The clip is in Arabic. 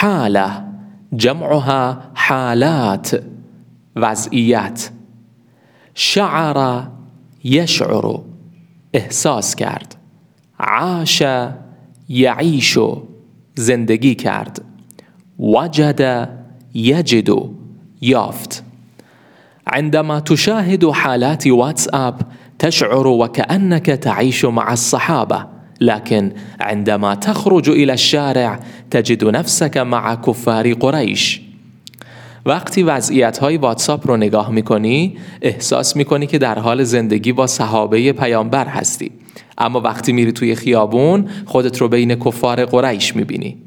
حالة جمعها حالات وضعیت شعر یشعر إحساس کرد. عاش یعیش زندگی کرد. وجد یجد یافت. عندما تشاهد حالات واتساب تشعر وكأنك تعيش مع الصحابة. لكن عندما تخرج الى الشارع تجد نفسك مع كفار قریش وقتی وضعیت های واتساپ رو نگاه می‌کنی احساس می‌کنی که در حال زندگی با صحابه پیامبر هستی. اما وقتی میری توی خیابون خودت رو بین کفار قریش می‌بینی.